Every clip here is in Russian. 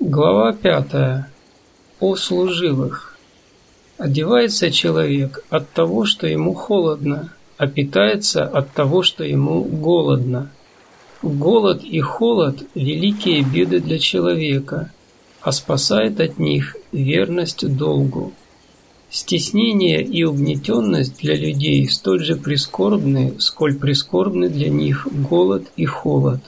Глава пятая. О служивых. Одевается человек от того, что ему холодно, а питается от того, что ему голодно. Голод и холод – великие беды для человека, а спасает от них верность долгу. Стеснение и угнетенность для людей столь же прискорбны, сколь прискорбны для них голод и холод.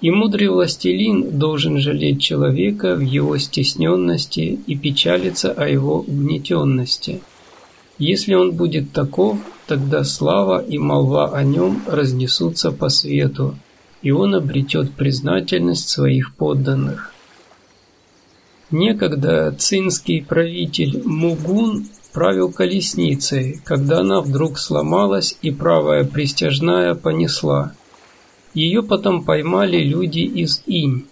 И мудрый властелин должен жалеть человека в его стесненности и печалиться о его угнетенности. Если он будет таков, тогда слава и молва о нем разнесутся по свету, и он обретет признательность своих подданных. Некогда цинский правитель Мугун правил колесницей, когда она вдруг сломалась и правая пристяжная понесла. Ее потом поймали люди из Инь.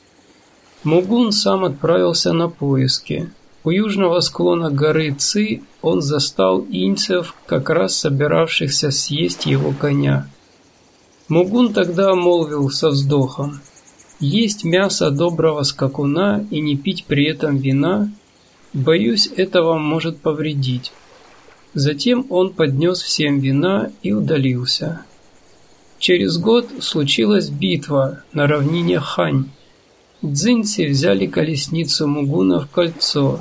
Мугун сам отправился на поиски. У южного склона горы Ци он застал инцев, как раз собиравшихся съесть его коня. Мугун тогда молвил со вздохом – есть мясо доброго скакуна и не пить при этом вина, боюсь, это вам может повредить. Затем он поднес всем вина и удалился. Через год случилась битва на равнине Хань. Дзиньцы взяли колесницу Мугуна в кольцо.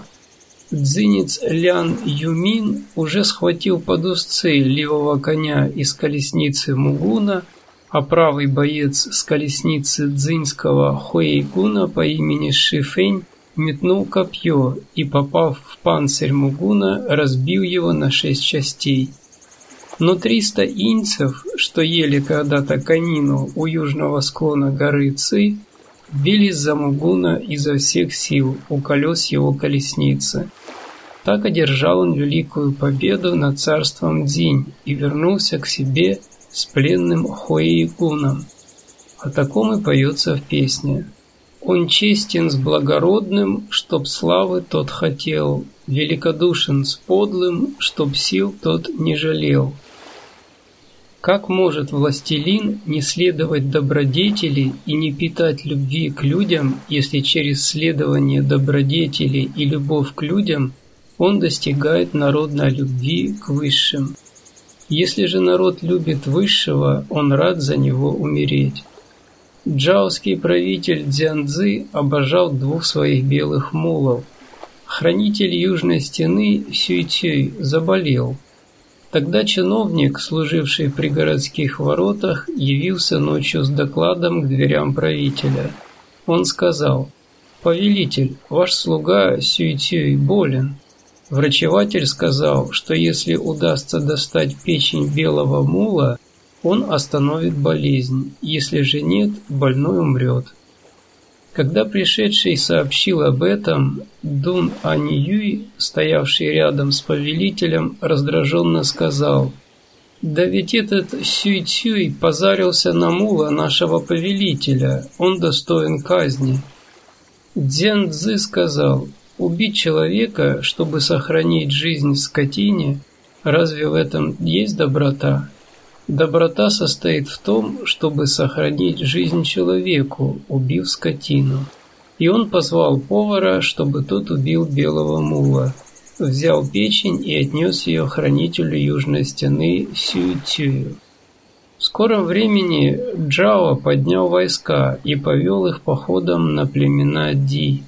Дзинец Лян Юмин уже схватил под узцы левого коня из колесницы Мугуна а правый боец с колесницы дзинского Хуэйгуна по имени Шифэнь метнул копье и, попав в панцирь Мугуна, разбил его на шесть частей. Но триста инцев, что ели когда-то конину у южного склона горы Ци, бились за Мугуна изо всех сил у колес его колесницы. Так одержал он великую победу над царством Дзинь и вернулся к себе с пленным Хуэйгуном. О таком и поется в песне. Он честен с благородным, чтоб славы тот хотел, великодушен с подлым, чтоб сил тот не жалел. Как может властелин не следовать добродетели и не питать любви к людям, если через следование добродетели и любовь к людям он достигает народной любви к высшим? Если же народ любит высшего, он рад за него умереть. Джаоский правитель Дзянцзы обожал двух своих белых мулов. Хранитель южной стены Сюйцюй заболел. Тогда чиновник, служивший при городских воротах, явился ночью с докладом к дверям правителя. Он сказал, «Повелитель, ваш слуга Сюйцюй болен. Врачеватель сказал, что если удастся достать печень белого мула, он остановит болезнь, если же нет, больной умрет. Когда пришедший сообщил об этом, Дун Аньюй, стоявший рядом с повелителем, раздраженно сказал, «Да ведь этот Сюй-Цюй позарился на мула нашего повелителя, он достоин казни». Дзян Цзы сказал, Убить человека, чтобы сохранить жизнь скотине, разве в этом есть доброта? Доброта состоит в том, чтобы сохранить жизнь человеку, убив скотину. И он позвал повара, чтобы тот убил белого мула, взял печень и отнес ее хранителю южной стены Сюйтюю. В скором времени Джао поднял войска и повел их походом на племена Ди.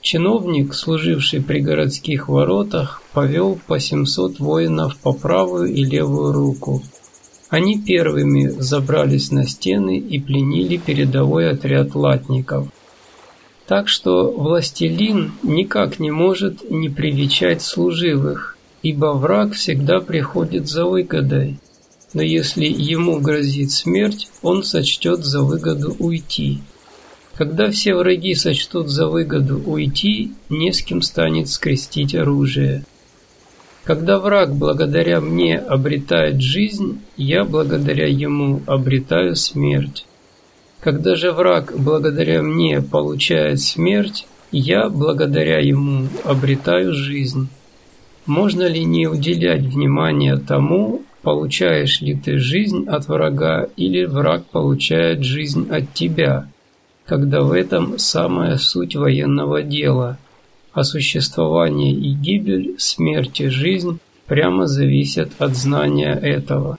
Чиновник, служивший при городских воротах, повел по 700 воинов по правую и левую руку. Они первыми забрались на стены и пленили передовой отряд латников. Так что властелин никак не может не привечать служивых, ибо враг всегда приходит за выгодой. Но если ему грозит смерть, он сочтет за выгоду уйти. Когда все враги сочтут за выгоду уйти, не с кем станет скрестить оружие. Когда враг благодаря мне обретает жизнь, я благодаря ему обретаю смерть. Когда же враг благодаря мне получает смерть, я благодаря ему обретаю жизнь. Можно ли не уделять внимания тому, получаешь ли ты жизнь от врага или враг получает жизнь от тебя? когда в этом самая суть военного дела, а существование и гибель, смерть и жизнь прямо зависят от знания этого.